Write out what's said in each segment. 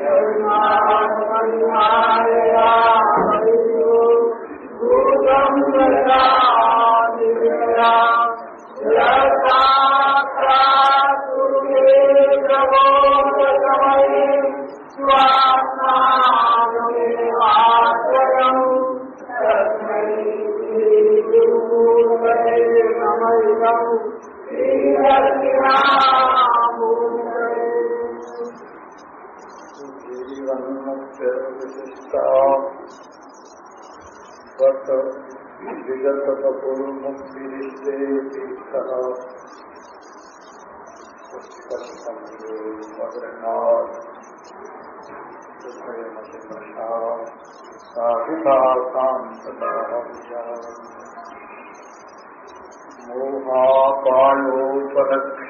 Allah, Allah.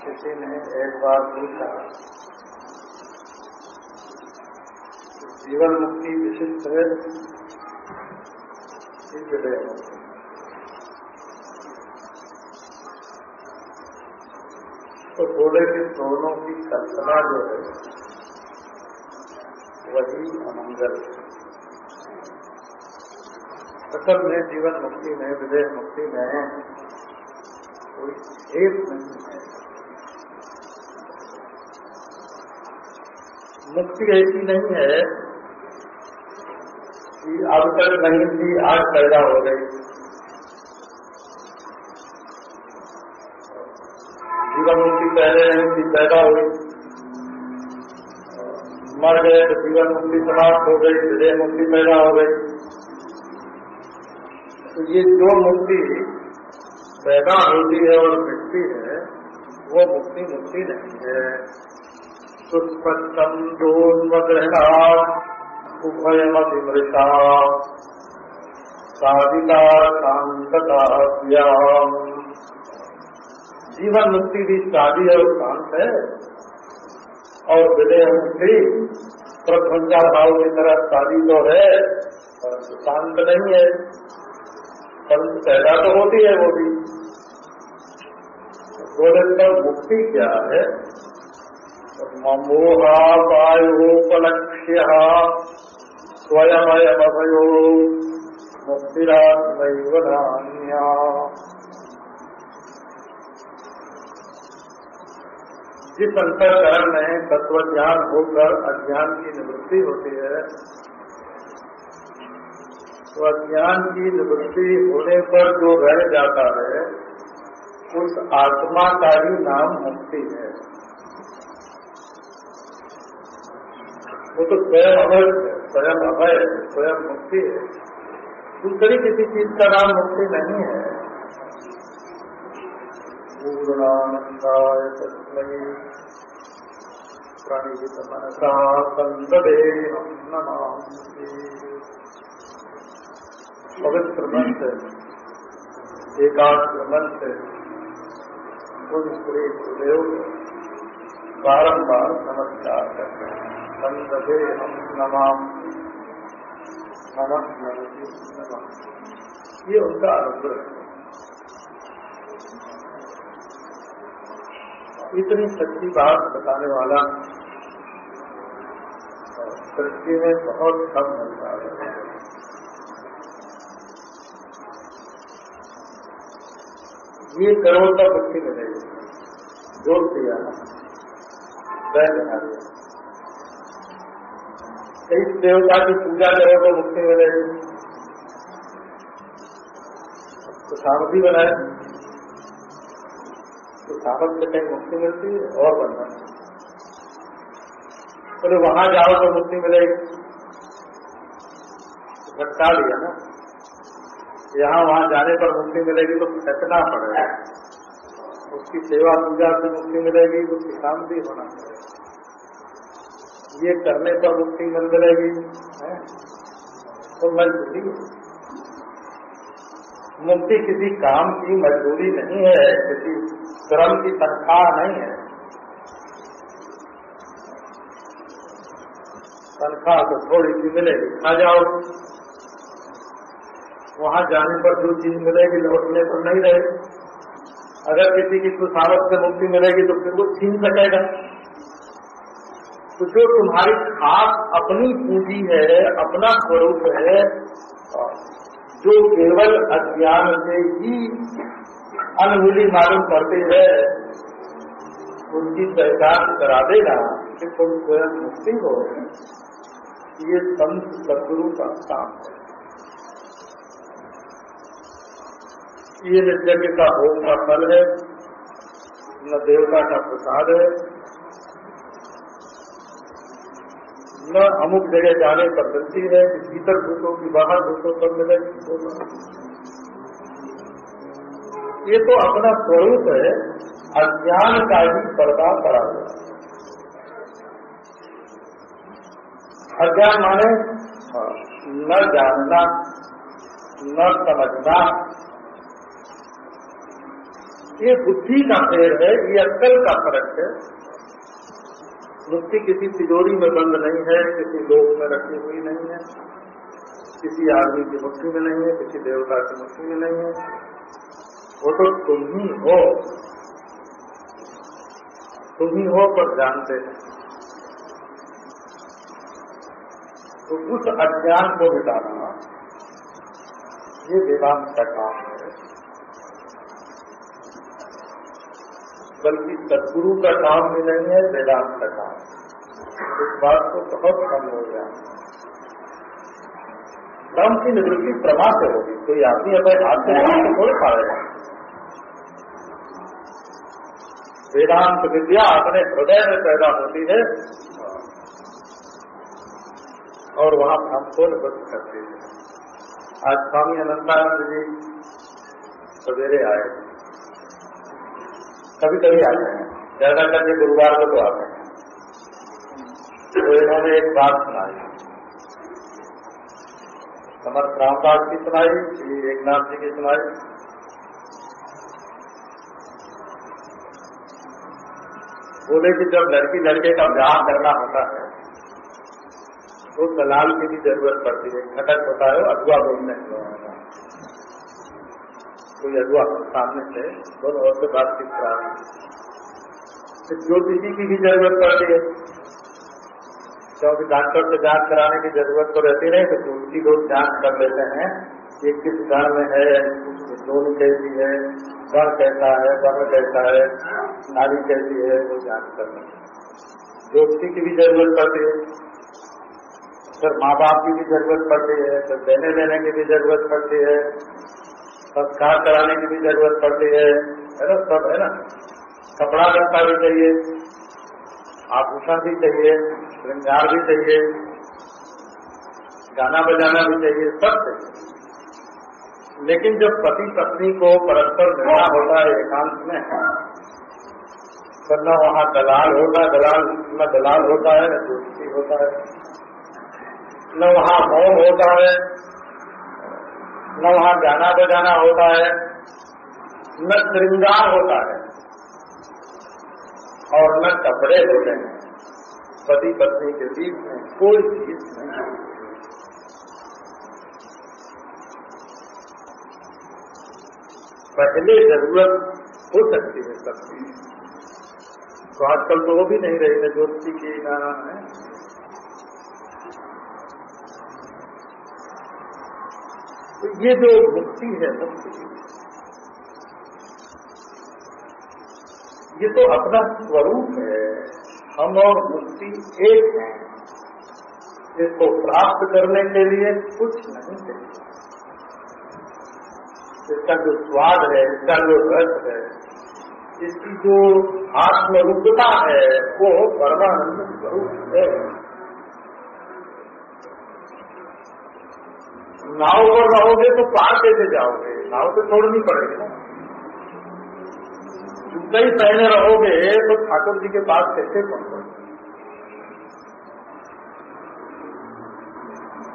किसी ने एक बार पूछा जीवन मुक्ति विशिष्ट है। मुक्ति तो बोले कि दोनों की कल्पना जो है, वही अमंगल असल में जीवन मुक्ति में विदेश मुक्ति में कोई भेद नहीं मुक्ति ऐसी नहीं है कि अब तक नहीं थी आज पैदा हो गई। जीवन मुक्ति पहले नहीं थी, पैदा हुई। मर गए तो जीवन मुक्ति समाप्त हो गई हृदय मुक्ति पैदा हो गई। तो ये जो मुक्ति पैदा होती है और मिटती है, वो मुक्ति मुक्ति नहीं है। सुस्पष्टम दोन्वग्रहणा उभयमतिमृता साधिता शांतता जीवन मुक्ति भी शादी और शांत है, और विनय मुक्ति प्रध्वंजा भाव की तरह शादी तो है शांत नहीं है। परंतु पैदा तो होती है वो भी। बोले का मुक्ति क्या है? मोहापायोपलक्ष्य स्वयमयमभयो मुक्तिरात्मैव धान्या। जिस अंतरकरण में तत्व ज्ञान होकर अज्ञान की निवृत्ति होती है तो अज्ञान की निवृत्ति होने पर जो रह जाता है, उस आत्मा का ही नाम मुक्ति है। वो तो स्वयं अभय स्वयं अभय, स्वयं मुक्ति है। दूसरी किसी चीज़ का नाम मुक्ति नहीं है। पवित्र मन से एकाग्र मन से श्री गुरुदेव बारम्बार नमस्कार करते हैं। नमाम। ये उनका अनुग्रह है इतनी सच्ची बात बताने वाला सृष्टि में बहुत कम मिलता है ये करोड़ का मुक्ति मिलेगी ज़ोर दिया बैठ बना इस देवता की पूजा करो तो मुक्ति मिलेगी। तो सामग्री बनाए। तो सामक से कहीं मुक्ति मिलती है और बनना। बोले तो वहाँ जाओ तो मुक्ति मिलेगी। झटका लिया ना। यहाँ वहाँ जाने पर मुक्ति मिलेगी तो फेंकना पड़ेगा। उसकी सेवा पूजा से मुक्ति मिलेगी, उसकी शांति होना पड़ेगा। ये करने पर मुक्ति मिल मिलेगी तो मजबूरी मुक्ति किसी काम की मजबूरी नहीं है, किसी श्रम की तनख्वाह नहीं है। तनख्वाह तो थोड़ी सी मिलेगी, खा जाओ। वहाँ जाने पर जो चीज़ मिलेगी, लौटने पर नहीं रहेगी। अगर किसी की खुशावत से मुक्ति मिलेगी तो फिर वो छीन सकेगा। तो जो तुम्हारी खास अपनी पूंजी है, अपना स्वरूप है, जो केवल अज्ञान से ही अनमिली मालूम करते है, उनकी पहचान करा देगा कि तुम स्वयं मुक्ति हो। ये संत सदगुरु का काम है। ये न का भोग का फल है, न देवता का प्रसाद है। न अमुक जगह जाने पर मिलती है कि भीतर घुसो की बाहर घुसो पर मिलेगी ये तो अपना स्वरूप है अज्ञान का ही पर्दा पड़ा हुआ अज्ञान माने हाँ, न जानना न समझना। ये बुद्धि का पेड़ है ये अक्कल का फ़र्क है। मुक्ति किसी तिजोरी में बंद नहीं है, किसी लोक में रखी हुई नहीं है, किसी आदमी की मुक्ति में नहीं है, किसी देवता की मुक्ति में नहीं है। वो तो तुम ही हो। तुम ही हो पर जानते हैं। तो उस अज्ञान को मिटाना, ये वेदांत का काम बल्कि सदगुरु का काम भी नहीं है, वेदांत का काम। इस बात को बहुत कम हो गया। दम की निवृत्ति प्रमा से होगी। कोई आदमी अपने हाथ से तो थोड़े पाएगा। वेदांत विद्या अपने हृदय में पैदा होती है और वहाँ हम खोल बंद करते हैं। आज स्वामी अनंतानंद जी सवेरे आए। कभी कभी आते हैं ज़्यादा करके गुरुवार को तो आते हैं तो इन्होंने एक बात सुनाई। समर्थ रामदास की सुनाई, श्री एकनाथ जी की सुनाई। बोले कि जब लड़की लड़के का ब्याह करना होता है तो दलाल की भी ज़रूरत पड़ती है। घटक होता है अगुआ बोलने कोई अगुआ सामने से दोनों और से बातचीत करा तो ज्योतिषी की भी ज़रूरत पड़ती है क्योंकि डॉक्टर से जाँच कराने की ज़रूरत तो रहती नहीं तो ज्योतिषी लोग जाँच कर लेते हैं, ये किस घर में है दोन कैसी है घर कैसा है, वर्ण कैसा है, नारी कैसी है, वो जाँच कर लेते हैं। ज्योतिषी की भी ज़रूरत पड़ती है फिर माँ बाप की भी ज़रूरत पड़ती है फिर देने लेने की भी ज़रूरत पड़ती है संस्कार कराने की भी ज़रूरत पड़ती है। है ना? सब, है ना? कपड़ा लत्ता भी चाहिए, आभूषण भी चाहिए, श्रृंगार भी चाहिए, गाना बजाना भी चाहिए, सब चाहिए। लेकिन जब पति पत्नी को परस्पर मिलना होता है एकांत में तो न वहाँ दलाल होता है दलाल, न दलाल होता है, न दोस्ती होता है। न वहाँ मौन होता है न वहाँ गाना बजाना होता है, न श्रृंगार होता है, और न कपड़े होते हैं। पति पत्नी के बीच में कोई चीज़ नहीं पहले ज़रूरत हो सकती है सबकी। तो आजकल तो वो भी नहीं रही है दोस्ती की नाना है। तो ये जो मुक्ति है मुक्ति ये तो अपना स्वरूप है। हम और मुक्ति एक है। इसको प्राप्त करने के लिए कुछ नहीं चाहिए। इसका जो स्वाद है, इसका जो रस है, इसकी जो आत्मरूपता है, वो परमानंद स्वरूप है। नाव पर रहोगे तो पार कैसे जाओगे। नाव तो छोड़नी पड़ेगी ना। जूता ही पहने रहोगे तो ठाकुर जी के पास कैसे पहुंचोगे?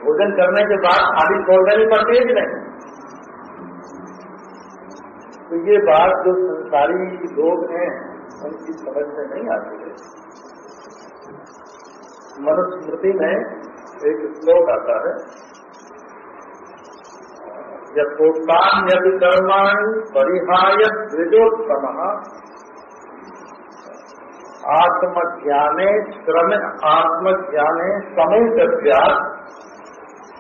भोजन करने के बाद खाली छोड़ देनी पड़ती है कि नहीं? तो ये बात जो संसारी लोग हैं, उनकी समझ में नहीं आती है। मनुस्मृति में एक श्लोक आता है यथोक्तान यदि कर्माणी परिहाय द्विजोत्तम। आत्मज्ञाने श्रम आत्मज्ञाने समेत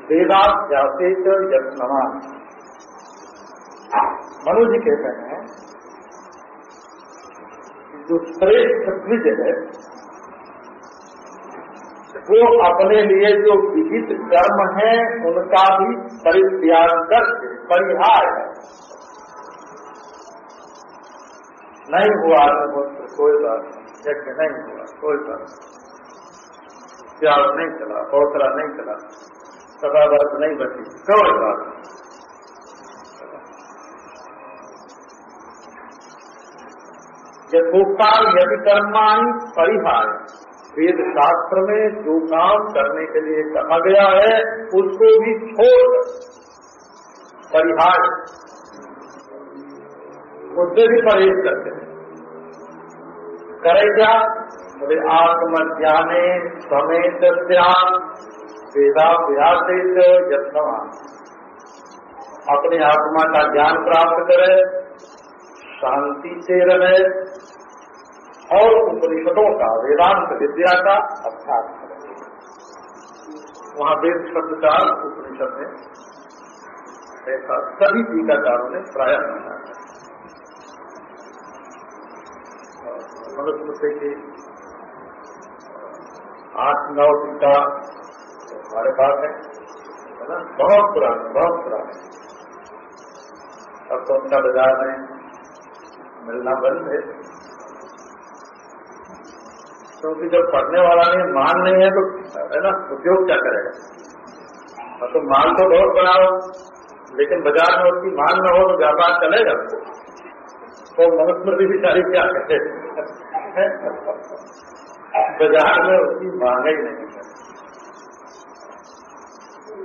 वेदाभ्यासे यत्नवान मनु जी कहते हैं, जो श्रेष्ठ द्विज है, वो अपने लिए जो विहित कर्म है, उनका भी परित्याग करके परिहार है। नहीं हुआ अग्निहोत्र कोई बात नहीं। यज्ञ नहीं। हुआ, कोई बात नहीं। प्यार नहीं चला पौतरा नहीं चला सदा वर्ष नहीं बची, कोई बात यथोक्ताल यदि कर्माणी परिहार वेद शास्त्र में जो काम करने के लिए कहा गया है, उसको भी छोड़ परिहार उससे भी परहेज करते हैं। करे क्या बोले आत्मज्ञाने समेत वेदाभ्यास यत्नवान। अपने आत्मा का ज्ञान प्राप्त करे, शांति से रहे, और उपनिषदों का, वेदांत विद्या का अभ्यास करें। वहाँ वेद शब्द का उपनिषद में ऐसा सभी टीकाकारों ने प्राय माना। है की आठ नौ टीका हमारे पास है ना? बहुत पुराने बहुत पुराने। अब तो उनका बाज़ार में मिलना बंद है। क्योंकि जब पढ़ने वाला नहीं मान नहीं है तो है ना? उद्योग क्या करेगा? तो माल तो बहुत बनाओ लेकिन बाज़ार में उसकी मांग न हो तो व्यापार चलेगा तो मनुस्मृति भी सारी क्या कहे बाज़ार में उसकी मांग ही नहीं है।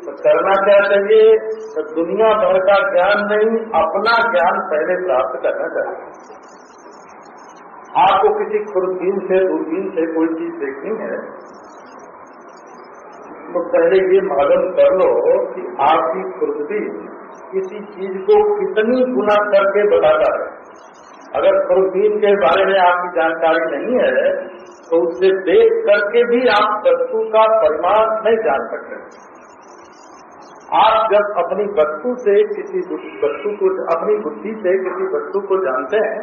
तो करना क्या चाहिए? तो दुनिया भर का ज्ञान नहीं, अपना ज्ञान पहले प्राप्त करना चाहिए। आपको किसी खुर्दीन से, दूरबीन से कोई चीज़ देखनी है तो पहले ये मालूम कर लो कि आपकी खुर्दबीन किसी चीज़ को कितनी गुना करके बताता है। अगर खुर्दीन के बारे में आपकी जानकारी नहीं है तो उससे देख करके भी आप वस्तु का परिमाण नहीं जान सकते। आप जब अपनी वस्तु से किसी वस्तु को, अपनी बुद्धि से किसी वस्तु को जानते हैं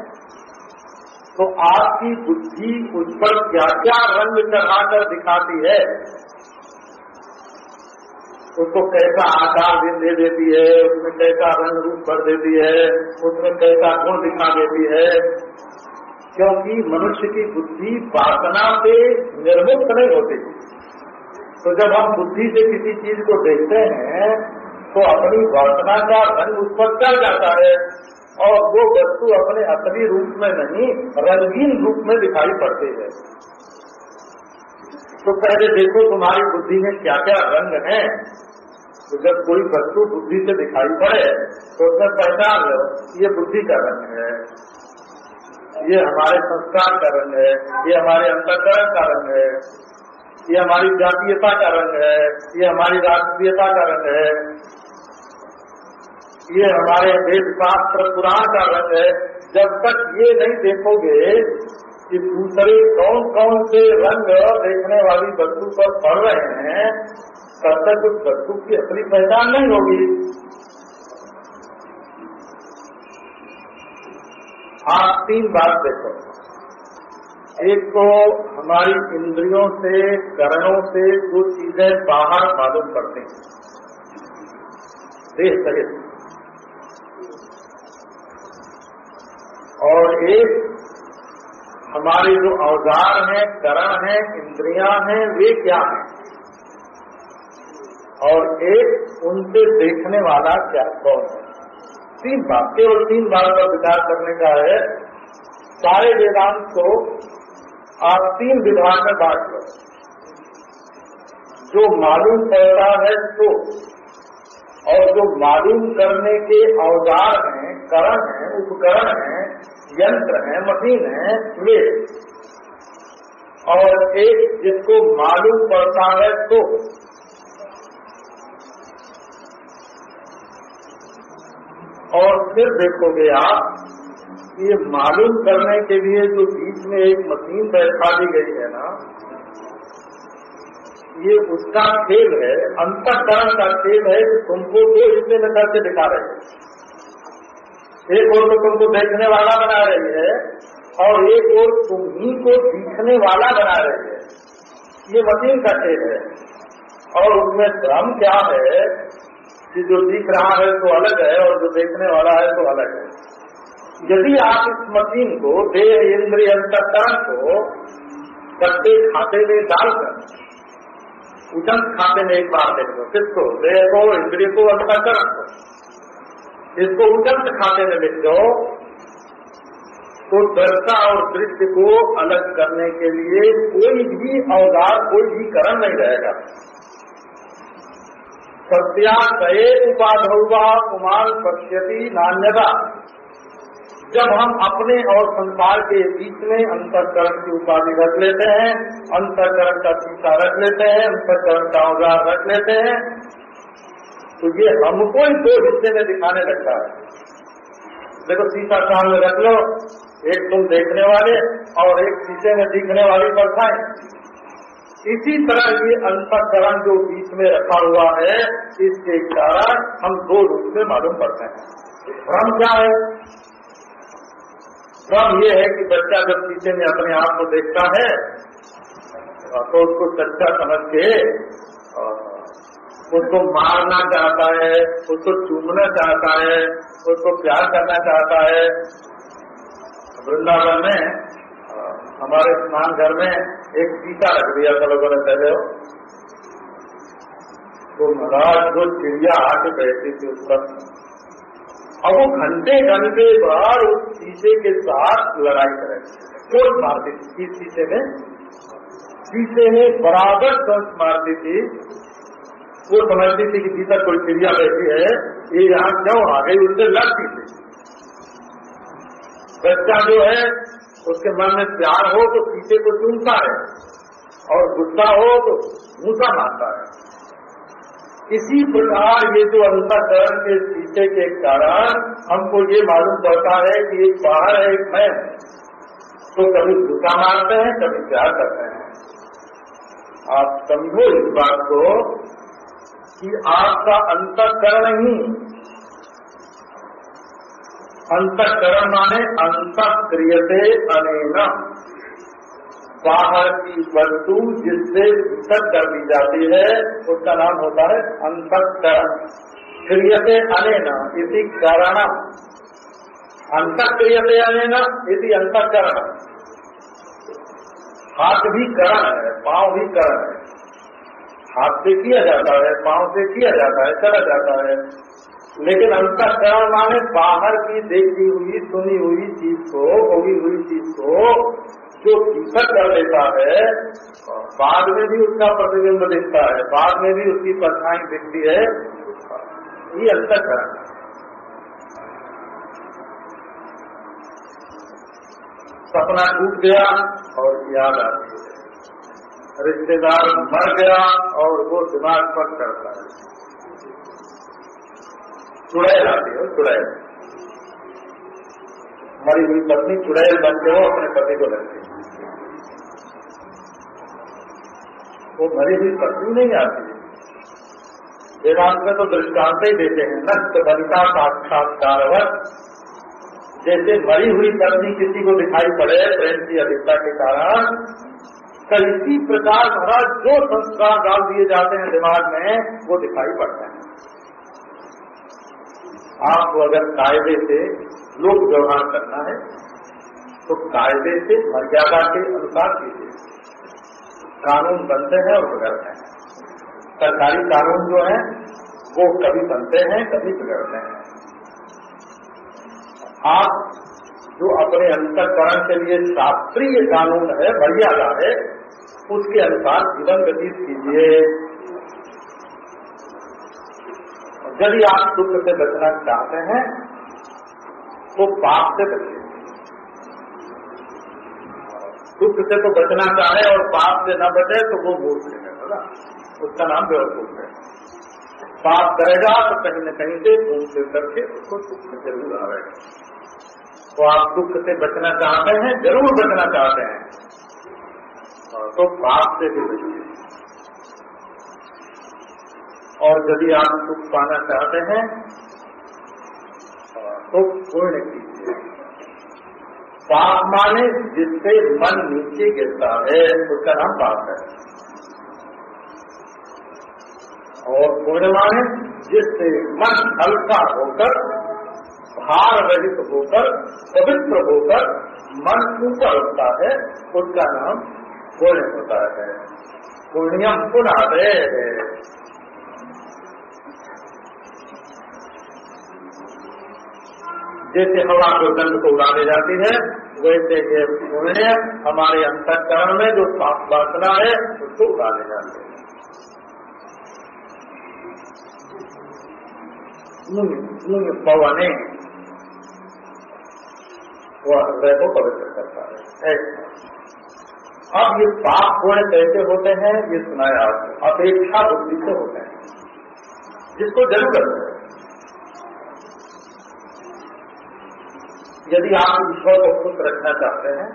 तो आपकी बुद्धि उस पर क्या क्या रंग चढ़ाकर दिखाती है उसको कैसा आकार दे देती है, उसमें कैसा रंग रूप भर देती है, उसमें कैसा गुण दिखा देती है। क्योंकि मनुष्य की बुद्धि वासना से निर्मुक्त नहीं होती। तो जब हम बुद्धि से किसी चीज़ को देखते हैं तो अपनी वासना का रंग उस पर चल जाता है और वो वस्तु अपने असली रूप में नहीं, रंगीन रूप में दिखाई पड़ती है। तो पहले देखो तुम्हारी बुद्धि में क्या क्या रंग हैं। तो जब कोई वस्तु बुद्धि से दिखाई पड़े तो उसमें पहचान लो ये बुद्धि का रंग है। ये हमारे संस्कार का रंग है, ये हमारे अंतकरण का रंग है, ये हमारी जातीयता का रंग है, ये हमारी राष्ट्रीयता का रंग है। ये हमारे वेद शास्त्र पुराण का रंग है। जब तक ये नहीं देखोगे कि दूसरे कौन कौन से रंग देखने वाली वस्तु पर पड़ रहे हैं तब तक उस वस्तु की असली पहचान नहीं होगी। आप तीन बात देखो। एक तो हमारी इंद्रियों से, करणों से जो चीज़ें बाहर मालूम करते हैं। देह सहित। और एक हमारे जो औज़ार हैं, करण हैं, इंद्रियाँ हैं, वे क्या हैं? और एक उनसे देखने वाला क्या, कौन है? तीन बात केवल तीन बात पर विचार करने का है। सारे वेदांत को आप तीन विभाग में बांट लो। जो मालूम पड़ता है तो और जो मालूम करने के औज़ार हैं, करण हैं, उपकरण हैं, यंत्र हैं, मशीन हैं, वे, और एक जिसको मालूम पड़ता है तो और फिर देखोगे आप, ये मालूम करने के लिए जो बीच में एक मशीन बैठा दी गई है ना, ये उसका खेल है, अंतकरण का खेल है कि तुमको दो हिस्से में करके दिखा रहे हैं। एक और तो तुमको देखने वाला बना रही है और एक और तुम्ही को दिखने वाला बना रही है। ये मशीन का खेल है। और उसमें भ्रम क्या है? कि जो दिख रहा है तो अलग है और जो देखने वाला है तो अलग है। यदि आप इस मशीन को देह इंद्रिय अंतकरण को कट्टे खाते में डालकर उजन खाते में एक बार देख लो किसको? देह को, इंद्रिय को अंतकरण को। इसको उजन खाते में लिख दो तो दर्शा और दृश्य को अलग करने के लिए कोई भी औज़ार, कोई भी करण नहीं रहेगा। सत्याशय उपाधौवा कुमार पश्यति नान्यता। जब हम अपने और संसार के बीच में अंतकरण की उपाधि रख लेते हैं, अंतकरण का शीशा रख लेते हैं, अंतकरण का औज़ार रख लेते हैं तो ये हमको ही दो हिस्से में दिखाने लगता है। देखो शीशा सामने रख लो, एक तुम देखने वाले और एक शीशे में दिखने वाली परछाएँ इसी तरह ये अंतकरण जो बीच में रखा हुआ है, इसके कारण हम दो रूप में मालूम पड़ते हैं। भ्रम क्या है? भ्रम ये है कि बच्चा जब पीछे में अपने आप को देखता है तो उसको सच्चा समझ के उसको मारना चाहता है, उसको चूमना चाहता है, उसको प्यार करना चाहता है। वृंदावन में, हमारे स्नान घर में एक सीता रख दिया था लोगों ने पहले हो तो महाराज वो चिड़िया आके बैठी थी उस पर अब वो घंटे घंटे बार उस शीशे के साथ लड़ाई करे कोई मारती थी इस शीशे में? शीशे में बराबर संस मारती थी। वो समझती थी कि भीतर कोई चिड़िया बैठी है, ये यहाँ क्यों आ गई? उससे लड़ती थी बच्चा जो है उसके मन में प्यार हो तो शीशे को चूमता है और गुस्सा हो तो मूसा मारता है। इसी प्रकार ये जो अंतकरण के शीशे के कारण हमको ये मालूम पड़ता है कि एक बाहर है, एक मैं। तो कभी झूठा मारते हैं, कभी प्यार करते हैं। आप समझो इस बात को कि आपका अंतकरण ही अंतकरण माने अंत क्रियते अनेना। बाहर की वस्तु जिससे भीतर कर दी जाती है, उसका नाम होता है अंतकरण। क्रियते अनेन इसी कारण अंत क्रिय क्रियते अनेन इसी अंतकरण हाथ भी करण है, पाँव भी करण है। हाथ से किया जाता है, पाँव से किया जाता है, चला जाता है। लेकिन अंतकरण माने बाहर की देखी हुई, सुनी हुई चीज़ को होगी हुई चीज़ को, जो भीतर कर लेता है, बाद में भी उसका प्रतिबिंब दिखता है, बाद में भी उसकी परछाई दिखती है, ये अंतकरण। सपना टूट गया और याद आती है। रिश्तेदार मर गया और वो दिमाग पर करता है। चुड़ैल आती है चुड़ैल। मरी हुई पत्नी चुड़ैल बन के वो अपने पति को लगती है। वो मरी हुई पत्नी नहीं आती वेदांत में तो दृष्टांत ही देते हैं, नष्ट बनिता साक्षात्कारवत। जैसे मरी हुई पत्नी किसी को दिखाई पड़े प्रेम की अधिकता के कारण तो इसी प्रकार महाराज जो संस्कार डाल दिए जाते हैं दिमाग में, वो दिखाई पड़ते हैं। आपको अगर कायदे से लोक व्यवहार करना है तो कायदे से मर्यादा के अनुसार कीजिए। कानून बनते हैं और बिगड़ते हैं। सरकारी कानून जो है, वो कभी बनते हैं, कभी बिगड़ते हैं। आप जो अपने अंतकरण के लिए शास्त्रीय कानून है, मर्यादा है, उसके अनुसार जीवन व्यतीत कीजिए। यदि आप दुख से बचना चाहते हैं तो पाप से बचिए दुख से तो बचना चाहे और पाप से न बचे तो वो मूर्ख है ना? उसका नाम बेवकूफ़ है। पाप करेगा तो कहीं न कहीं से घूम से करके उसको दुख ज़रूर आएगा तो आप दुख से बचना चाहते हैं, ज़रूर बचना चाहते हैं तो पाप से भी बचिए और यदि आप सुख पाना चाहते हैं तो पूर्ण कीजिए। पाप माने जिससे मन नीचे गिरता है, उसका नाम पाप है। और पूर्ण माने जिससे मन हल्का होकर, भार रहित होकर, पवित्र होकर मन ऊपर होता है, उसका नाम पुण्य होता है। पुण्यम पुनः है जैसे हवा को दंड को उड़ाने जाती है, वैसे ये उन्हें हमारे अंतकरण में जो पाप वासना है, उसको उड़ाने जाते हैं। पवने। वह हृदय को पवित्र करता है। अब ये पाप पुण्य कैसे होते हैं, ये सुनाया आपको। अपेक्षा बुद्धि से होते हैं। जिसको ज़रूरत है। यदि आप ईश्वर को खुश रखना चाहते हैं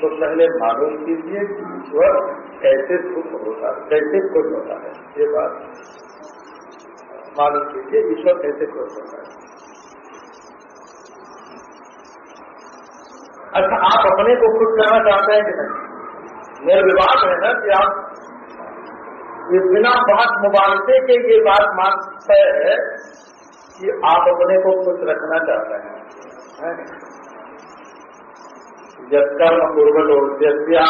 तो पहले मालूम कीजिए कि ईश्वर कैसे सुख होता है, कैसे खुश होता है। ये बात मालूम कीजिए, ईश्वर कैसे खुश होता है। अच्छा आप अपने को खुश करना चाहते हैं कि नहीं? मेरे विवाद है ना कि आप ये बिना बात मुबारसे के ये बात मानते है कि आप अपने को खुश रखना चाहते हैं। यत्कर्म पूर्वलो यद्या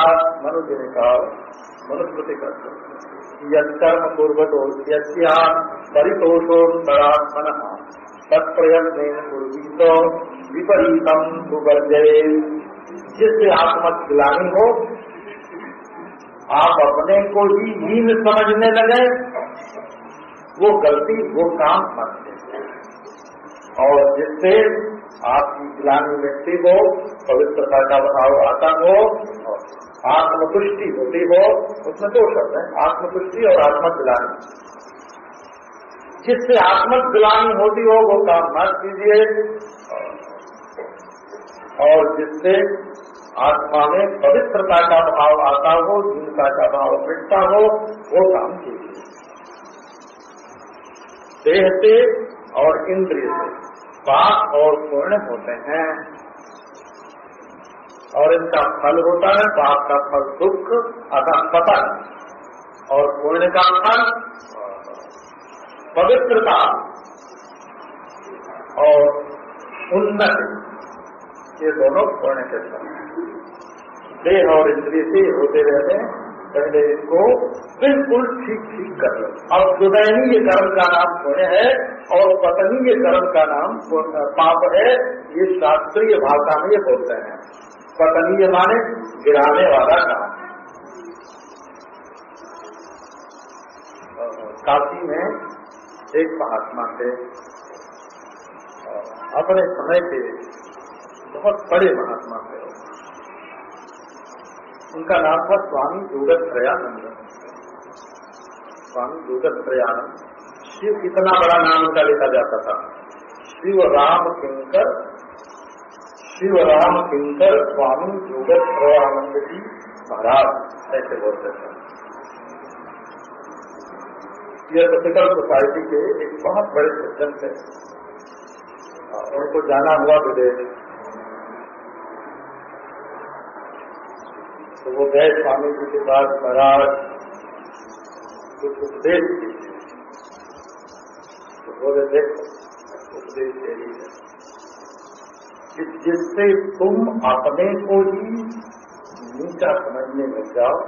मनुष्य ने कहा, मनुस्मृति का यत्कर्म पूर्वतो यद्या परितोषो तरात्मन तत्प्रयत्न पूर्वीत विपरीतम सुवर्जय। जिससे आत्मग्लानी हो, आप अपने को ही हीन समझने लगे, वो गलती, वो काम करते और जिससे ग्लानी मिट्टी हो, पवित्रता का भाव आता हो, आत्मतुष्टि होती हो, उसमें दो शब्द है, आत्मतुष्टि और आत्मग्लानी जिससे आत्मग्लानी होती हो, वो काम मत कीजिए। और जिससे आत्मा में पवित्रता का भाव आता हो, जिनका का भाव मिटता हो, वो काम कीजिए। देह से और इंद्रिय से। पाप और पूर्ण होते हैं। और इनका फल होता है, पाप का फल दुख, अतः पतन। और पूर्ण का फल, पवित्रता। और उन्नति। ये दोनों पूर्ण के फल देह और इंद्रिय से होते रहते हैं। पहले इसको बिल्कुल ठीक ठीक कर लो। और सुदैनीय कर्म का नाम पुण्य है। और पतनीय कर्म का नाम पाप है, ये शास्त्रीय भाषा में ये बोलते हैं। पतनीय माने गिराने वाला काम। काशी में एक महात्मा थे। अपने समय के बहुत बड़े महात्मा थे। उनका नाम था स्वामी जोगत प्रयानंद स्वामी जोगत प्रयानंद शिव इतना बड़ा नाम उनका लिखा जाता था। शिव राम किंकर, शिव राम किंकर स्वामी जोगत प्रयानंद जी महाराज, ऐसे बोलते थे। यह टिपिकल सोसाइटी के एक बहुत बड़े सज्जन थे। उनको जाना हुआ विदेश। तो वो गए स्वामी जी के पास महाराज, कुछ उपदेश बोले देखो उपदेश यही है। कि जिससे तुम अपने को ही नीचा समझने लग जाओ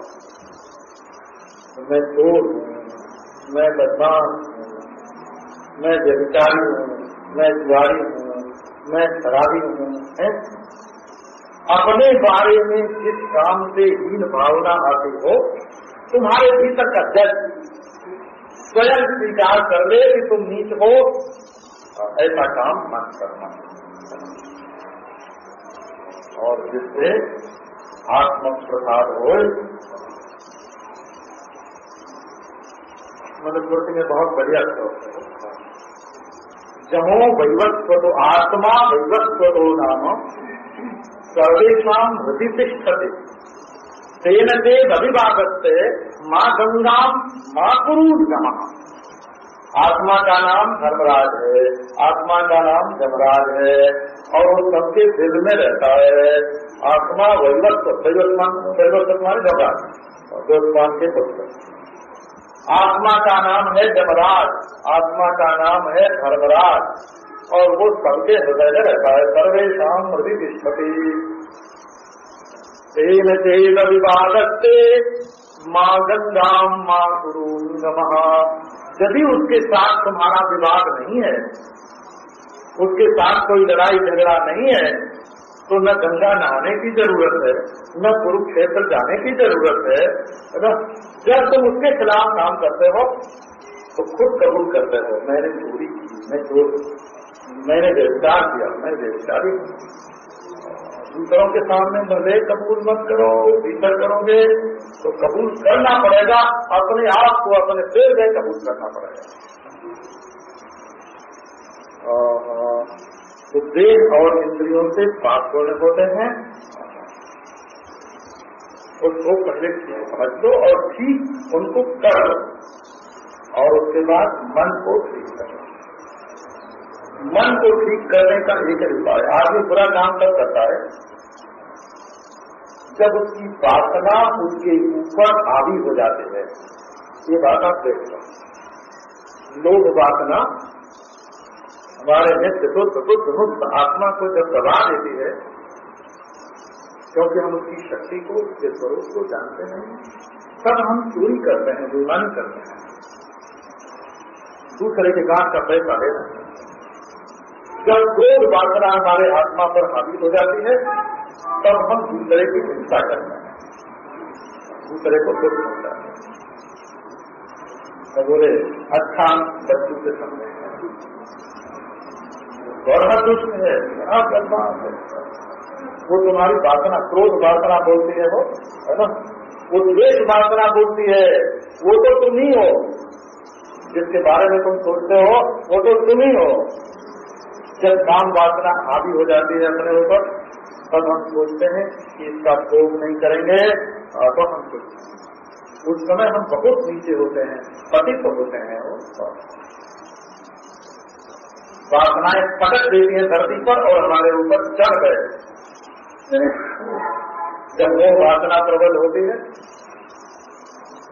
तो मैं चोर हूँ, मैं बदमाश मैं व्यविचारी हूँ, मैं जुआरी हूँ, मैं शराबी हूँ? अपने बारे में जिस काम से हीन भावना आती हो, तुम्हारे भीतर का जज स्वयं स्वीकार कर ले कि तुम नीच हो। ऐसा काम मत करना। और जिससे आत्म प्रसाद हो मनुस्मृति में बहुत बढ़िया है। जमो वैवस्व तो आत्मा, वैवस्व तो नाम। सर्वेशा हृदय तिष्ठते। तेन ते अभिवादते माँ गंगा माँ कुरु नम। आत्मा का नाम धर्मराज है, आत्मा का नाम जमराज है, और वो सबके दिल में रहता है। आत्मा वैवस्व वैवस्मान वैवस्व जमराज और के पुत्र। आत्मा का नाम है जमराज आत्मा का नाम है धर्मराज, और वो सबके हृदय में रहता है सर्वेशम हृदय विष्पति तेन तेन विवादते माँ गंगाम माँ गुरु यदि उसके साथ तुम्हारा विवाद नहीं है, उसके साथ कोई लड़ाई झगड़ा नहीं है तो न गंगा नहाने की ज़रूरत है, न कुरुक्षेत्र जाने की ज़रूरत है जब तुम उसके खिलाफ काम करते हो तो खुद कबूल करते हो, मैंने चोरी की, मैं चोर, मैंने गिरफ़्तार किया, मैं गिरफ्तारी दूसरों के सामने भले कबूल मत करो, भीतर करोगे तो कबूल करना पड़ेगा, अपने आप को अपने सिर गए कबूल करना पड़ेगा। तो देह और इंद्रियों से पाप होने होते हैं। उसको पहले समझ लो और ठीक उनको कर और उसके बाद मन को ठीक कर। मन को ठीक करने का एक उपाय आदमी बुरा काम कर करता है जब उसकी वासना उसके ऊपर हावी हो जाते हैं। ये बात आप देख लो। लोग वासना हमारे नित्य शुद्ध बुद्ध मुक्त आत्मा को जब दबा देती है, क्योंकि हम उसकी शक्ति को, उसके स्वरूप को जानते नहीं तब हम चोरी करते हैं, बेईमानी करते हैं। दूसरे के गांठ का पैसा ले रहे हैं जब क्रोध वासना हमारे आत्मा पर हावी हो जाती है, तब हम दूसरे की हिंसा करते हैं। दूसरे को दुख होता है। बोले अच्छा बच्चों से समझे। बड़ा दुष्ट है बड़ा है? वो तुम्हारी वासना क्रोध वासना बोलती है वो, है ना? वो द्वेष वासना बोलती है, वो तो तुम ही हो। जिसके बारे में तुम सोचते हो, वो तो तुम ही हो। जब काम वासना हावी हो जाती है अपने ऊपर, तब हम सोचते हैं कि इसका भोग नहीं करेंगे तो हम सोचते उस समय हम बहुत नीचे होते हैं, पतित होते हैं वो वासनाएँ पटक देती है धरती पर और हमारे ऊपर चढ़ गए। जब वो वासना प्रबल होती है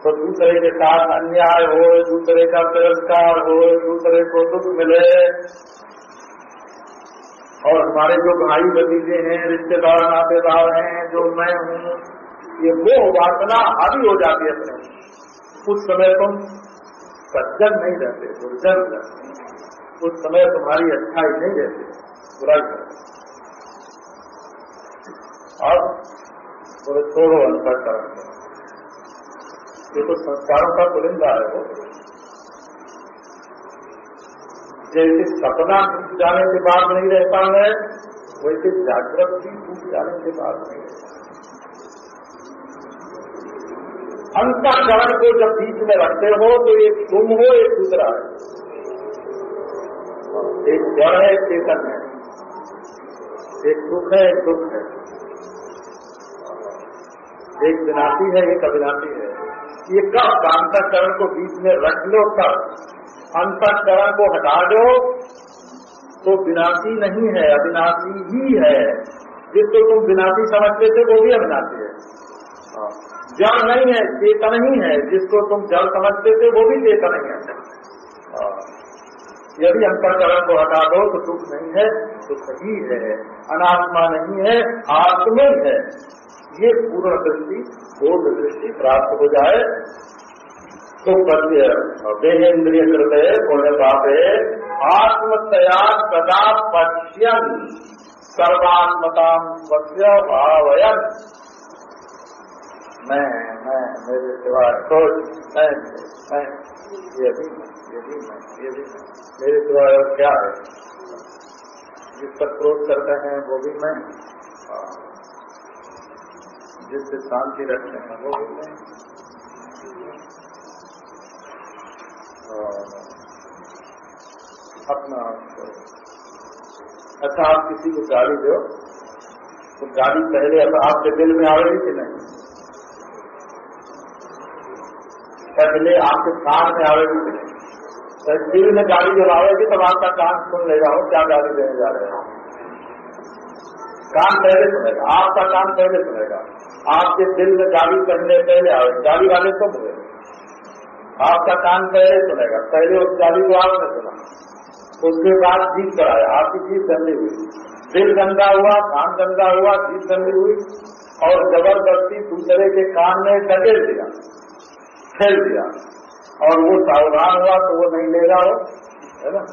तो दूसरे के साथ अन्याय हो, दूसरे का तिरस्कार हो, दूसरे को दुख मिले और हमारे जो भाई भतीजे हैं, रिश्तेदार, नातेदार हैं, जो मैं हूँ, ये वो वासना हावी हो जाती है अपने। उस समय तुम सज्जन नहीं रहते, दुर्जन रहते। उस समय तुम्हारी अच्छाई नहीं रहती, बुराई अब छोड़ो अंतकरण ये तो संस्कारों का पुलिंदा है वो। जैसे सपना टूट जाने के बाद नहीं रहता है, वैसे जागृत भी टूट जाने के बाद नहीं रहता। अंतकरण को जब बीच में रखते हो तो एक तुम हो, एक दूसरा है। एक जड़ है, एक चेतन है। एक सुख है, एक दुख है। एक विनाशी है, एक अविनाशी है। ये कब अंतकरण को बीच में रख लो तब अंतकरण को हटा दो तो विनाशी नहीं है, अविनाशी ही है। जिसको तुम विनाशी समझते थे, वो भी अविनाशी है। हाँ। जड़ नहीं है, चेतन ही है। जिसको तुम जड़ समझते थे, वो भी चेतन ही है। हाँ। यदि अंतकरण को हटा दो तो दुख नहीं है तो सही है। अनात्मा नहीं है, आत्मा है ये पूर्ण दृष्टि पूर्ण दृष्टि प्राप्त हो जाए। तो पद्य देहेन्द्रिय पुण्य पापे आत्मतया सदा पश्यन सर्वात्मता पश्य भावयन। मैं मैं, मेरे सिवाय सोच, मैं मैं, ये भी मैं, ये भी मैं, ये भी मैं, मेरे सिवा और क्या है? जिस पर क्रोध करते हैं, वो भी मैं। जिससे शांति रखते हैं, वो भी मैं। अपना अच्छा आप किसी को गाड़ी दो तो गाड़ी पहले अब आपके दिल में आवेगी कि नहीं? पहले आपके कान में आवेगी कि नहीं? तो दिल में गाड़ी जब आवेगी तब आपका कान सुन लेगा हो क्या गाड़ी देने जा रहे हैं कान पहले सुनेगा, आपका कान पहले सुनेगा। आपके दिल में गाड़ी पहले पहले आवेगी गाड़ी वाले कब हुए। आपका कान पहले सुनेगा पहले उस गाड़ी को आपने सुना। उसके बाद जीत कराया आपकी जीत गंदी हुई। दिल गंदा हुआ कान गंदा हुआ जीत गंदी हुई और ज़बरदस्ती दूसरे के कान में धकेल दिया खेल दिया। और वो सावधान हुआ तो वो नहीं लेगा वो है ना?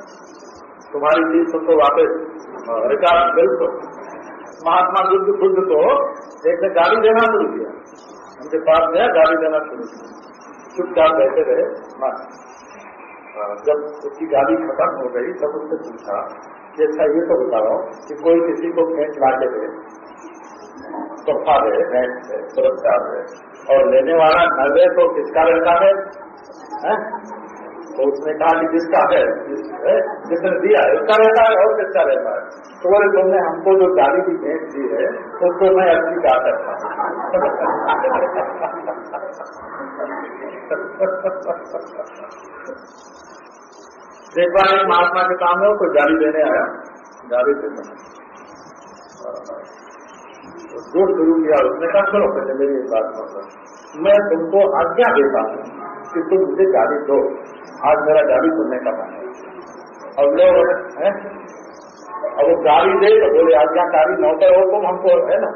तुम्हारी चीज़ तो, तो वापस रिकॉर्ड बिल्कुल। महात्मा बुद्ध बुद्ध को एक ने गाली देना शुरू किया। उनके पास गया गाली देना शुरू किया। चुपचाप बैठे रहे जब उसकी गाड़ी खत्म हो गई तब उससे पूछा कि अच्छा ये तो बताओ कि कोई किसी को खेच ला के दे। तोहफा दे भेंट दे पुरस्कार दे। और लेने वाला न दे तो किसका रहता है, है? तो उसने कहा कि जिसका है? जिसने दिया है उसका रहता है और किसका रहता है? तो बोले तुमने हमको जो गाड़ी की भेंट दी है उसको मैं अच्छी कहा करता एक बार एक महात्मा के सामने कोई गाड़ी देने आया। गाड़ी देने। जो शुरू किया उसने कहा, चलो, पहले मेरी एक बात मतलब मैं तुमको आज्ञा देता हूँ कि तुम मुझे गाड़ी दो। आज मेरा गाड़ी सुनने का मन है। अब लोग हैं? अब वो गाड़ी दे तो बोले, आज्ञाकारी नौकर हो तुम हमको, है ना?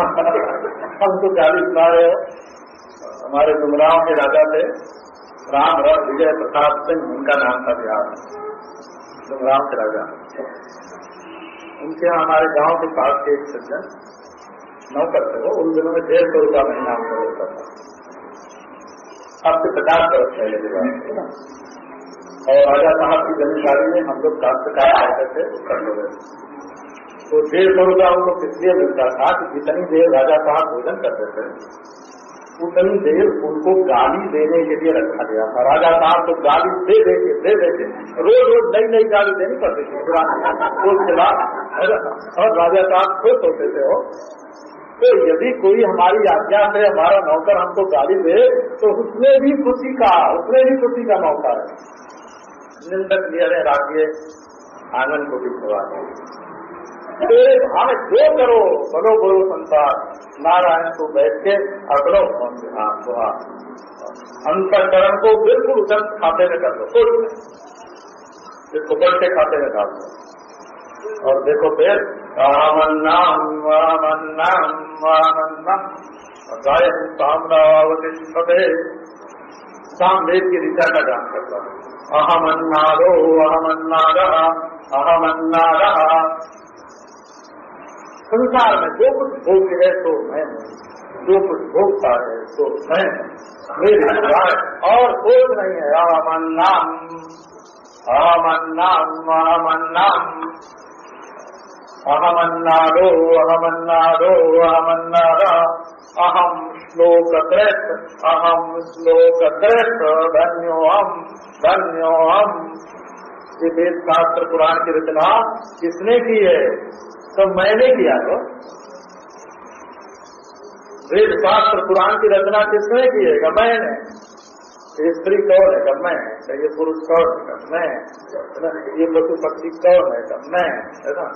हम हमको गाड़ी सुना रहे हो। हमारे गुमराव के राजा थे। राम रथ विजय प्रताप सिंह, उनका नाम था बिहार। राम के राजा। उनके यहाँ हमारे गाँव के पास के एक सज्जन, नौकर थे वो। उन दिनों में डेढ़ सौ रुपया महीना हमको होता था। अब से पचास वर्ष पहले की बात और राजा साहब की जमींदारी में हम लोग काश्तकार करते थे कर रहे तो डेढ़ सौ रुपया उनको इसलिए मिलता था कि जितनी देर राजा साहब भोजन करते थे उतनी देर उनको गाली देने के लिए रखा गया था। राजा साहब तो गाली दे दे के, दे दे के। रोज रोज नई नई गाली देनी पड़ती थी। और राजा साहब खुश होते थे, हो। तो यदि कोई हमारी आज्ञा से, हमारा नौकर हमको गाली दे तो उसमें भी खुशी का उसमें भी खुशी का मौका है। निंदक लिया राखिए आँगन को भी खुआ तेरे भाव जो करो, बनो बड़ो संसार। नारायण को बैठ के अगलो अंतकरण को बिल्कुल उधर खाते में कर दो कुछ इसको बढ़ खाते में डाल दो। और देखो फिर रामन्नाम वामन्नाम वामन्नाम गाय सामनावतिष्ठते सामवेद की ऋचा का जान करता है अहमन्नादो अहमन्नाद अहमन्नाद संसार में जो कुछ भोग है तो मैं जो कुछ भोगता है तो मैं मेरे और कुछ नहीं है। अमन्नाम अमन्नाम अहमन्नाम अहमन्नादो अहमन्नादो, अहमन्नाद। अहम श्लोक कृत अहम श्लोक त्रैत धन्यो हम धन्यो हम ये वेद शास्त्र पुराण की रचना किसने की है? तो मैंने किया तो। वेद शास्त्र पुराण की रचना किसने की है? मैंने? ये स्त्री कौन है? मैं? ये पुरुष कौन है? मैं? ये पशु पक्षी कौन है? मैं? है ना?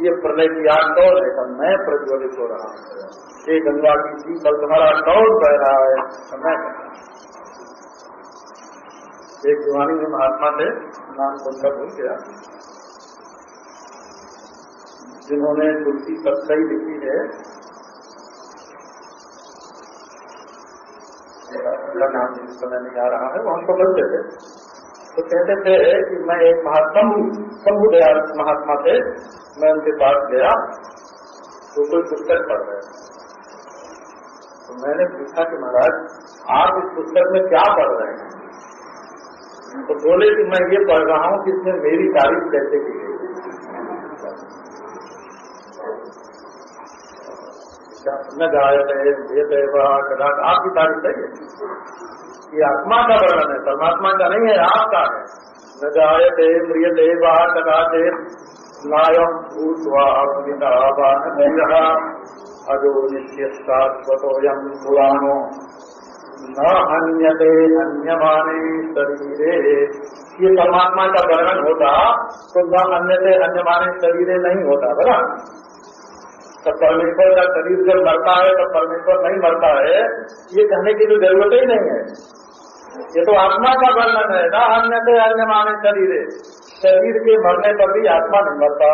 ये प्रलय की आग कौन है? मैं प्रज्वलित हो रहा हूँ? ये गंगा की शीतल तुम्हारा कौन बह रहा है? मैं? एक जवानी में महात्मा थे नाम सुनकर भूल गया। जिन्होंने तुलसी सत्सई लिखी है। अपना नाम जिस समय नहीं आ रहा है, वो हमको बोलते थे। तो कहते थे कि मैं एक महात्मा हूँ शंभु दयाल महात्मा थे। मैं उनके पास गया तो कोई पुस्तक पढ़ रहे तो मैंने पूछा कि महाराज, आप इस पुस्तक में क्या पढ़ रहे हैं? तो बोले कि मैं ये पढ़ रहा हूँ कि इसमें मेरी तारीफ़ कैसे की गई? न गायत वह कदा आपकी तारीफ़ है। ये आत्मा का वर्णन है, परमात्मा का नहीं है, आपका है। न गायत म्रियते, वह कदा नायम अजो नित्य शाश्वतोयम पुराणो न अन्यते अन्यमाने शरीरे। ये परमात्मा का वर्णन होता तो न अन्यते अन्यमाने शरीरे नहीं होता, बना? तो परमेश्वर का शरीर जब मरता है तो परमेश्वर नहीं मरता है। ये कहने की तो ज़रूरत ही नहीं है। ये तो आत्मा का वर्णन है। न अन्य अन्य माने शरीर शरीर के मरने पर भी आत्मा नहीं मरता।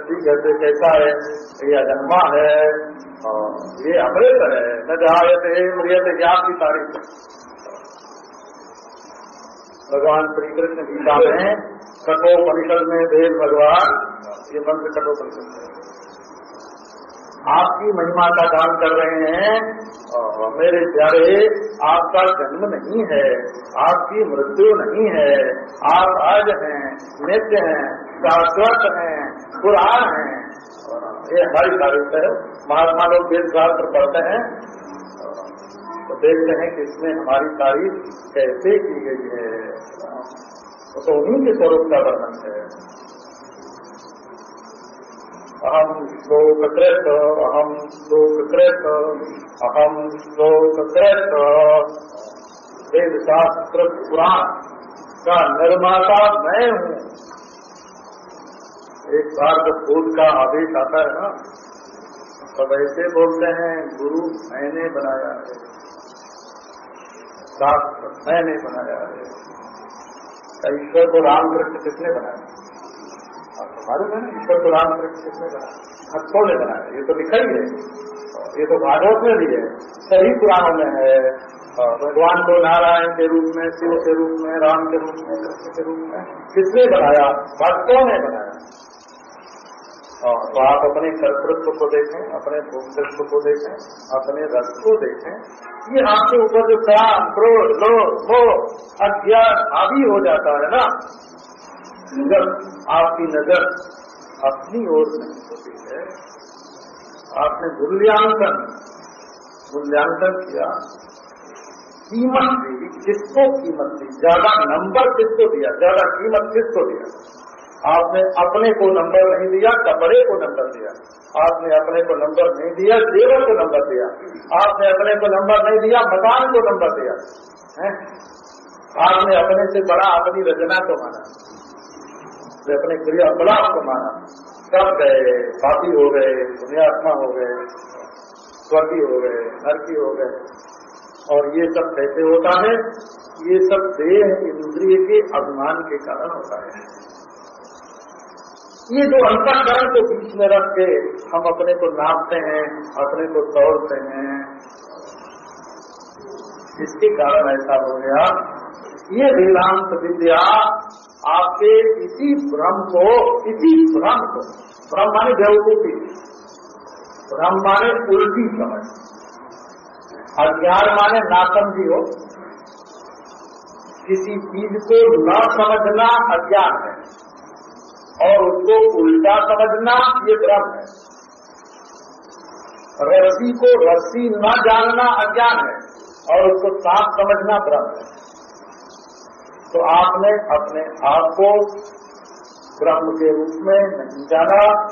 ठीक है कैसा है? ये अजन्मा है ये अमृत है। न जायते मृत ज्ञान की तारीफ़ भगवान श्री कृष्ण गीता में कठोपनिषद में देव भगवान, ये मंत्र कठोपनिषद है। आपकी महिमा का दान कर रहे हैं। मेरे प्यारे, आपका जन्म नहीं है, आपकी मृत्यु नहीं है। आप आज हैं, नित्य हैं शाश्वत हैं, पुराण हैं। ये हमारी तारीफ़ है। महात्मा लोग वेद शास्त्र पढ़ते हैं। तो देखते हैं कि इसमें हमारी तारीफ़ कैसे की गई है। तो उन्हीं के स्वरूप का वर्णन है। अहम श्लोक कृत अहम श्लोक कृत अहम श्लोक कृत वेद शास्त्र पुराण का निर्माता मैं हूँ। एक बार जब बोध का आदेश आता है ना सब ऐसे बोलते हैं, गुरु, मैंने बनाया है। शास्त्र, मैंने बनाया है। ईश्वर को रामकृष्ण किसने बनाया? हमारे में ईश्वर को रामकृष्ण किसने बनाया भक्तों ने बनाया ये तो लिखा ही है ये तो भागवत में भी है। सही पुराणों में है। भगवान को नारायण के रूप में, शिव के रूप में, राम के रूप में, कृष्ण के रूप में किसने बनाया? भक्तों ने बनाया। तो आप अपने कर्तृत्व को देखें, अपने भोक्तृत्व को देखें, अपने रस को देखें। ये आपके ऊपर जो काम क्रोध, लोभ हो अज्ञान आदि हो जाता है ना जब आपकी नज़र अपनी ओर नहीं होती है। आपने मूल्यांकन मूल्यांकन किया। कीमत दी, किसको कीमत दी? ज़्यादा नंबर किसको दिया? ज़्यादा कीमत किसको दिया? आपने अपने को नंबर नहीं दिया, कपड़े को नंबर दिया। आपने अपने को नंबर नहीं दिया, जेवर को नंबर दिया। आपने अपने को नंबर नहीं दिया, मकान को नंबर दिया। है? आपने अपने से बड़ा अपनी रचना को माना। अपने क्रिया क्रियाकलाप को माना। सब गए पापी हो गए पुण्यात्मा हो गए, स्वर्गी हो गए, नरकी हो गए। और ये सब कैसे होता है? ये सब देह इंद्रिय के अभिमान के कारण होता है। ये जो अंतकरण को बीच में रख के हम अपने को नापते हैं, अपने को तोड़ते हैं, इसके कारण ऐसा हो गया। ये वेदांत विद्या आपके इसी भ्रम को, इसी भ्रम को, भ्रम माने बेवकूफ़ी, भ्रम माने उल्टी समझ, अज्ञान माने नासमझी हो, किसी चीज़ को न समझना अज्ञान है, और उसको उल्टा समझना ये भ्रम है। रस्सी को रस्सी न जानना अज्ञान है, और उसको साफ़ समझना भ्रम है। तो आपने अपने आप को ब्रह्म के रूप में नहीं जाना।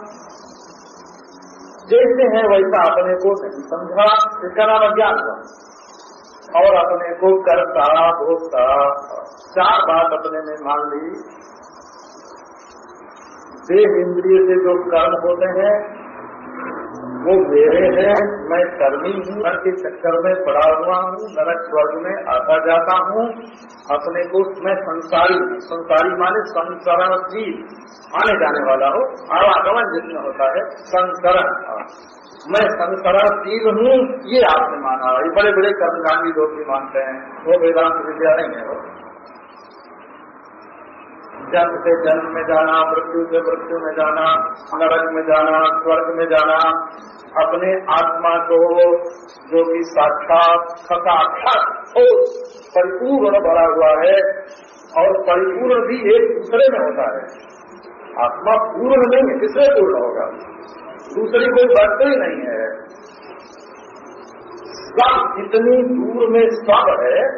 जैसे हैं वैसा अपने को नहीं समझा। इसका नाम अज्ञान हुआ। और अपने को करता, भोगता, चार बात अपने में मान ली। देह इंद्रिय से जो कर्म होते हैं, वो मेरे हैं। मैं कर्मी हूँ, घर के चक्कर में पड़ा हुआ हूँ, नरक स्वर्ग में आता जाता हूँ। अपने को मैं संसारी संसारी माने संसरण जीव आने जाने वाला हो। आवागमन जिसमें होता है संसरण मैं संसरणशील हूँ, ये आपने माना ये बड़े बड़े कर्मकांडी लोग भी मानते हैं। वो वेदांत विद्या नहीं है वो। जन्म से जन्म में जाना, मृत्यु से मृत्यु में जाना, नरक में जाना, स्वर्ग में जाना अपने आत्मा को जो कि साक्षात खसाक्षात परिपूर्ण भरा हुआ है और परिपूर्ण भी एक दूसरे में होता है। आत्मा पूर्ण नहीं है, किससे पूर्ण होगा? दूसरी कोई बात ही नहीं है। सब जितनी दूर में सब है,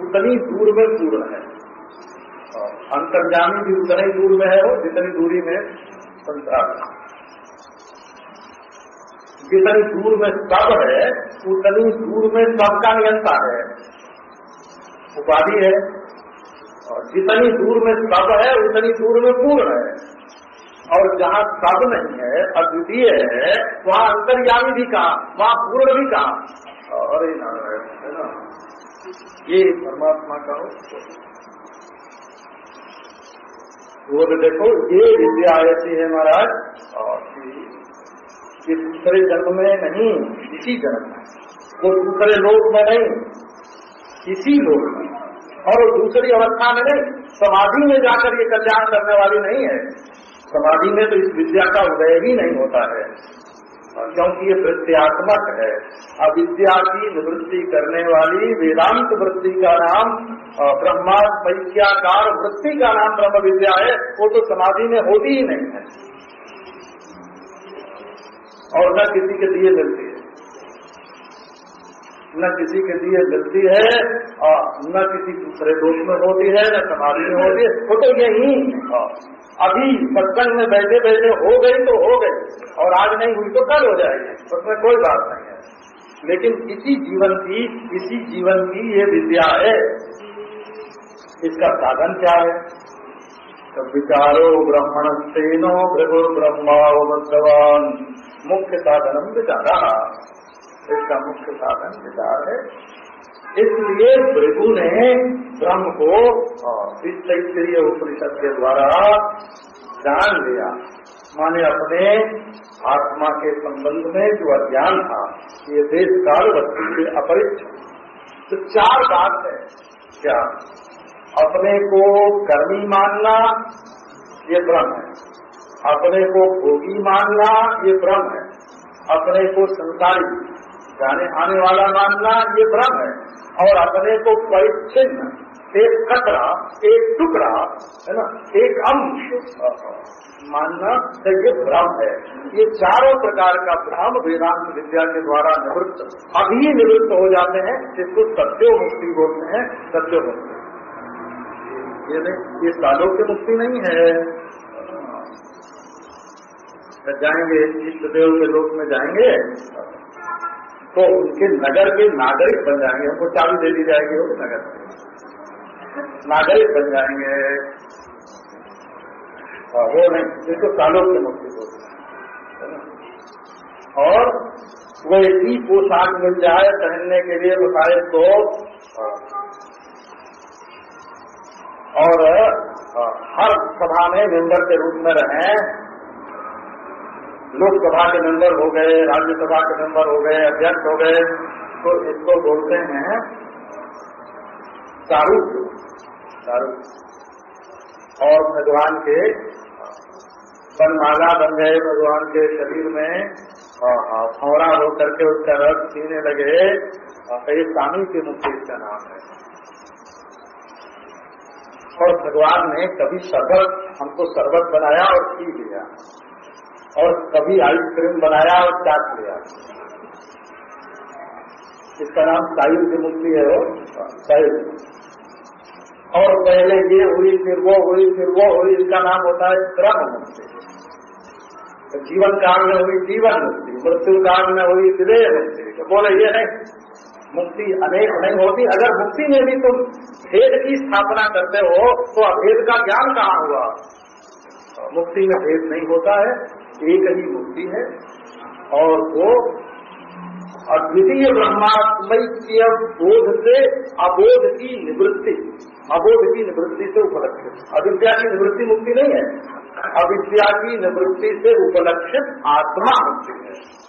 उतनी दूर में पूर्ण है। अंतर्जामी भी उतनी दूर में है वो जितनी दूरी में संसार जितनी दूर में सब है, उतनी दूर में सबका नियंता है। उपाधि है। और जितनी दूर में सब है, उतनी दूर में पूर्ण है। और जहाँ सब नहीं है, अद्वितीय है, वहाँ अंतर्यामी भी कहा, वहाँ पूर्ण भी कहा। अरे नारायण है ना? ये परमात्मा का हो तो देखो, ये विद्या ऐसी है महाराज। और ये दूसरे जन्म में नहीं, इसी जन्म में। वो दूसरे लोक में नहीं, इसी लोक में। और वो दूसरी अवस्था में नहीं, समाधि में जाकर ये कल्याण करने वाली नहीं है। समाधि में तो इस विद्या का उदय ही नहीं होता है। क्योंकि ये वृत्त्यात्मक है, अविद्या की निवृत्ति करने वाली वेदांत वृत्ति का नाम ब्रह्मात्मैक्याकार वृत्ति का नाम ब्रह्म विद्या है, वो तो समाधि में होती ही नहीं है। और न किसी के लिए मिलती है। न किसी के लिए मिलती है और न किसी दूसरे दोष में होती है, न समाधि में होती है। वो तो यही अभी सत्संग में बैठे बैठे हो गई तो हो गई, और आज नहीं हुई तो कल हो जाएगी। उसमें कोई बात नहीं है। लेकिन इसी जीवन की, इसी जीवन की ये विद्या है। इसका साधन क्या है? तो विचारो ब्राह्मण सेनो भृगु ब्रह्मा भगवान मुख्य साधन विचारा। इसका मुख्य साधन विचार है। इसलिए भृगु ने ब्रह्म को इस उपनिषद के द्वारा जान लिया। माने अपने आत्मा के संबंध में जो अज्ञान था, ये देश काल वस्तु के अपरिच्छ। तो चार बात है क्या अपने को कर्मी मानना, ये ब्रह्म है। अपने को भोगी मानना ये भ्रम है। अपने को संसारी जाने आने वाला मानना ये भ्रम है। और अपने को परिच्छिन्न, एक कतरा एक टुकड़ा, है ना? एक अंश, मानना तो ये भ्रम है। ये चारों प्रकार का भ्रम वेदांत विद्या के द्वारा निवृत्त, अभी निवृत्त हो जाते हैं, जिसको सत्यो मुक्ति बोलते हैं, सत्यो मुक्ति। ये नहीं, ये सालों की मुक्ति नहीं है। जाएँगे इष्ट देव के लोक में जाएँगे तो उनके नगर के नागरिक बन जाएँगे। हमको चाबी दे दी जाएगी वो नगर नागरिक बन जाएँगे। हाँ, वो नहीं जिसको सालों के मुक्ति बोलते और वो ही पोशाक मिल जाए पहनने के लिए बताए तो हाँ। और हाँ, हर सभा में मेंबर के रूप में रहें। लोकसभा के मेंबर हो गए, राज्यसभा के मेंबर हो गए, अध्यक्ष हो गए तो इसको बोलते हैं शाहरुख शाहरुख और भगवान के बनमाला बन गए, भगवान के शरीर में फौरा हो करके उसका रस पीने लगे। ये स्वामी के मुक्ति इसका नाम है। और भगवान ने कभी शरबत, हमको शरबत बनाया और पी लिया। और कभी आइसक्रीम बनाया और चाट लिया इसका नाम साहिल की मुक्ति है वो, साहिल। और पहले ये हुई, फिर वो हुई, फिर वो हुई, इसका नाम होता है क्रम मुक्ति तो जीवन काल में हुई जीवन मुक्ति मृत्यु काल में हुई विदेह मुक्ति तो बोले ये नहीं मुक्ति अनेक नहीं होती। अगर मुक्ति में भी तुम भेद की स्थापना करते हो तो अभेद का ज्ञान कहाँ हुआ? मुक्ति में भेद नहीं होता है। एक ही मुक्ति है और वो अद्वितीय ब्रह्मात्मय बोध से अबोध की निवृत्ति, अबोध की निवृत्ति से उपलक्षित। अविद्या की निवृत्ति मुक्ति नहीं है। अविद्या की निवृत्ति से उपलक्षित आत्मा मुक्ति है।